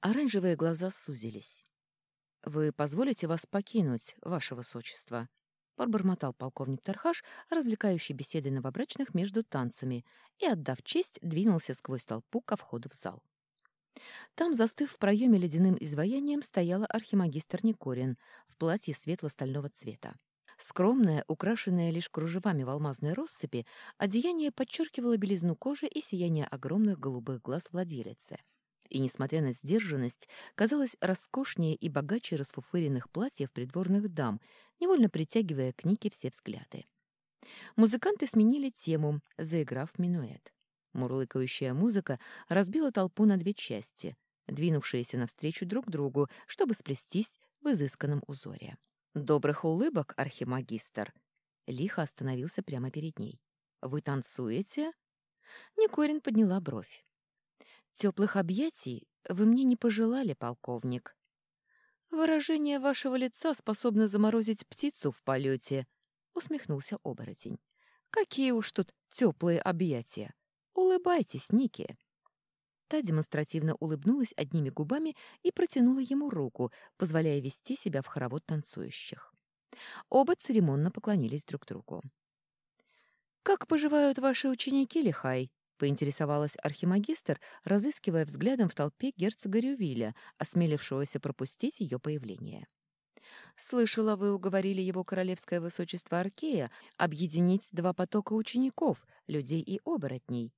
Оранжевые глаза сузились. «Вы позволите вас покинуть, ваше высочество?» — пробормотал полковник Тархаш, развлекающий беседой новобрачных между танцами, и, отдав честь, двинулся сквозь толпу ко входу в зал. Там, застыв в проеме ледяным изваянием, стояла архимагистр Никорин в платье светло-стального цвета. Скромное, украшенное лишь кружевами в алмазной россыпи, одеяние подчеркивало белизну кожи и сияние огромных голубых глаз владелицы — и, несмотря на сдержанность, казалось роскошнее и богаче расфуфыренных платьев придворных дам, невольно притягивая к Нике все взгляды. Музыканты сменили тему, заиграв минуэт. Мурлыкающая музыка разбила толпу на две части, двинувшиеся навстречу друг другу, чтобы сплестись в изысканном узоре. «Добрых улыбок, архимагистр!» Лихо остановился прямо перед ней. «Вы танцуете?» Никорин подняла бровь. Теплых объятий вы мне не пожелали, полковник. Выражение вашего лица способно заморозить птицу в полете, усмехнулся оборотень. Какие уж тут теплые объятия. Улыбайтесь, Ники. Та демонстративно улыбнулась одними губами и протянула ему руку, позволяя вести себя в хоровод танцующих. Оба церемонно поклонились друг другу. «Как поживают ваши ученики, Лихай?» — поинтересовалась архимагистр, разыскивая взглядом в толпе герцога Рювиля, осмелившегося пропустить ее появление. «Слышала, вы уговорили его королевское высочество Аркея объединить два потока учеников, людей и оборотней,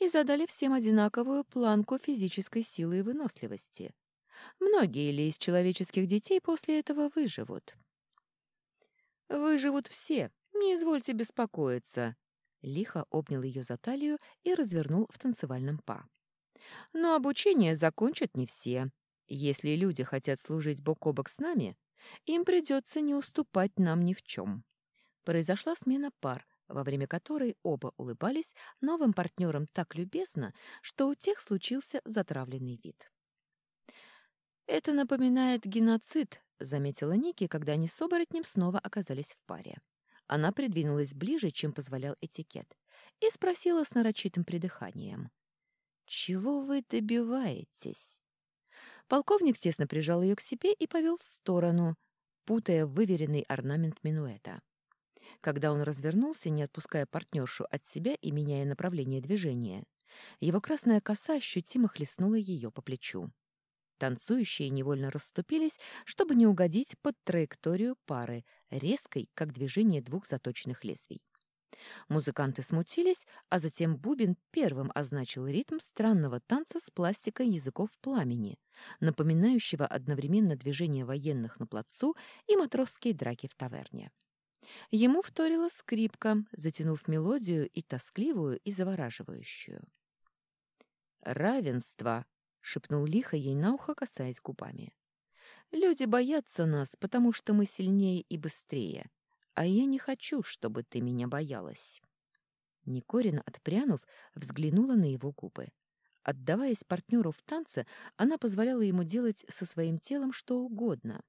и задали всем одинаковую планку физической силы и выносливости. Многие ли из человеческих детей после этого выживут?» «Выживут все, не извольте беспокоиться», Лихо обнял ее за талию и развернул в танцевальном па. «Но обучение закончат не все. Если люди хотят служить бок о бок с нами, им придется не уступать нам ни в чем». Произошла смена пар, во время которой оба улыбались новым партнерам так любезно, что у тех случился затравленный вид. «Это напоминает геноцид», — заметила Ники, когда они с оборотнем снова оказались в паре. Она придвинулась ближе, чем позволял этикет, и спросила с нарочитым придыханием. «Чего вы добиваетесь?» Полковник тесно прижал ее к себе и повел в сторону, путая выверенный орнамент минуэта. Когда он развернулся, не отпуская партнершу от себя и меняя направление движения, его красная коса ощутимо хлестнула ее по плечу. Танцующие невольно расступились, чтобы не угодить под траекторию пары, резкой, как движение двух заточенных лезвий. Музыканты смутились, а затем Бубин первым означил ритм странного танца с пластикой языков пламени, напоминающего одновременно движение военных на плацу и матросские драки в таверне. Ему вторила скрипка, затянув мелодию и тоскливую, и завораживающую. «Равенство!» — шепнул лихо ей на ухо, касаясь губами. «Люди боятся нас, потому что мы сильнее и быстрее, а я не хочу, чтобы ты меня боялась». Никорина, отпрянув, взглянула на его губы. Отдаваясь партнеру в танце, она позволяла ему делать со своим телом что угодно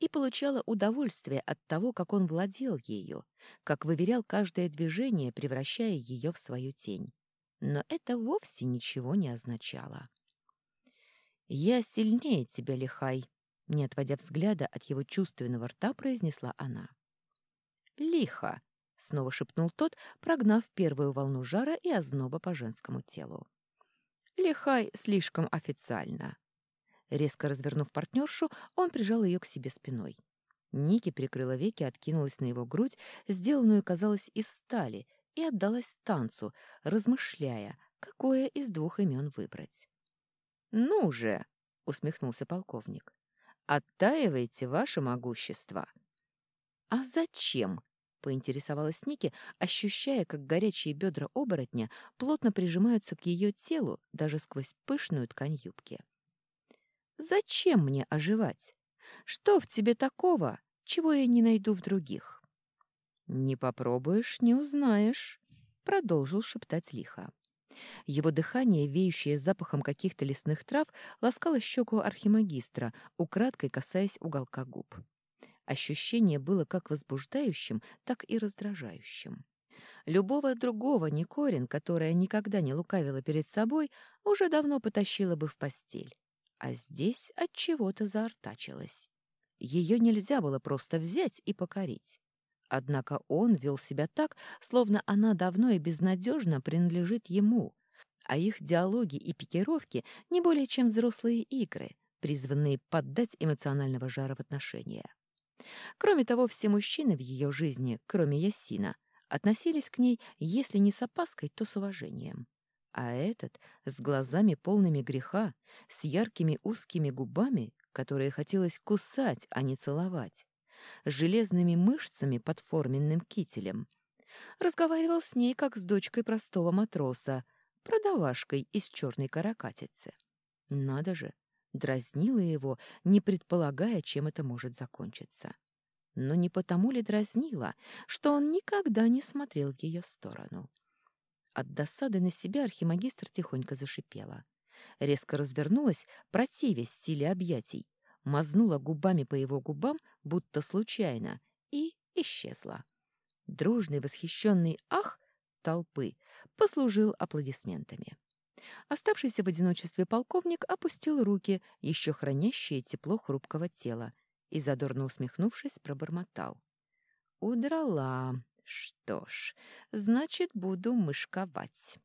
и получала удовольствие от того, как он владел ею, как выверял каждое движение, превращая ее в свою тень. Но это вовсе ничего не означало. «Я сильнее тебя, Лихай», — не отводя взгляда от его чувственного рта, произнесла она. «Лихо», — снова шепнул тот, прогнав первую волну жара и озноба по женскому телу. «Лихай слишком официально». Резко развернув партнершу, он прижал ее к себе спиной. Ники прикрыла веки, откинулась на его грудь, сделанную, казалось, из стали, и отдалась танцу, размышляя, какое из двух имен выбрать. «Ну же!» — усмехнулся полковник. «Оттаивайте ваше могущество». «А зачем?» — поинтересовалась Ники, ощущая, как горячие бедра оборотня плотно прижимаются к ее телу даже сквозь пышную ткань юбки. «Зачем мне оживать? Что в тебе такого, чего я не найду в других?» «Не попробуешь, не узнаешь», — продолжил шептать лихо. Его дыхание, веющее запахом каких-то лесных трав, ласкало щеку архимагистра, украдкой касаясь уголка губ. Ощущение было как возбуждающим, так и раздражающим. Любого другого Никорин, которая никогда не лукавила перед собой, уже давно потащила бы в постель. а здесь от чего-то заортачилась. Ее нельзя было просто взять и покорить. Однако он вел себя так, словно она давно и безнадежно принадлежит ему, а их диалоги и пикировки не более чем взрослые игры, призванные поддать эмоционального жара в отношения. Кроме того, все мужчины в ее жизни, кроме Ясина, относились к ней, если не с опаской, то с уважением. А этот с глазами полными греха, с яркими узкими губами, которые хотелось кусать, а не целовать, с железными мышцами под форменным кителем. Разговаривал с ней, как с дочкой простого матроса, продавашкой из черной каракатицы. Надо же, дразнила его, не предполагая, чем это может закончиться. Но не потому ли дразнила, что он никогда не смотрел в ее сторону. От досады на себя архимагистр тихонько зашипела. Резко развернулась, противясь силе объятий, мазнула губами по его губам, будто случайно, и исчезла. Дружный восхищенный «ах» толпы послужил аплодисментами. Оставшийся в одиночестве полковник опустил руки, еще хранящие тепло хрупкого тела, и, задорно усмехнувшись, пробормотал. «Удрала. Что ж, значит, буду мышковать».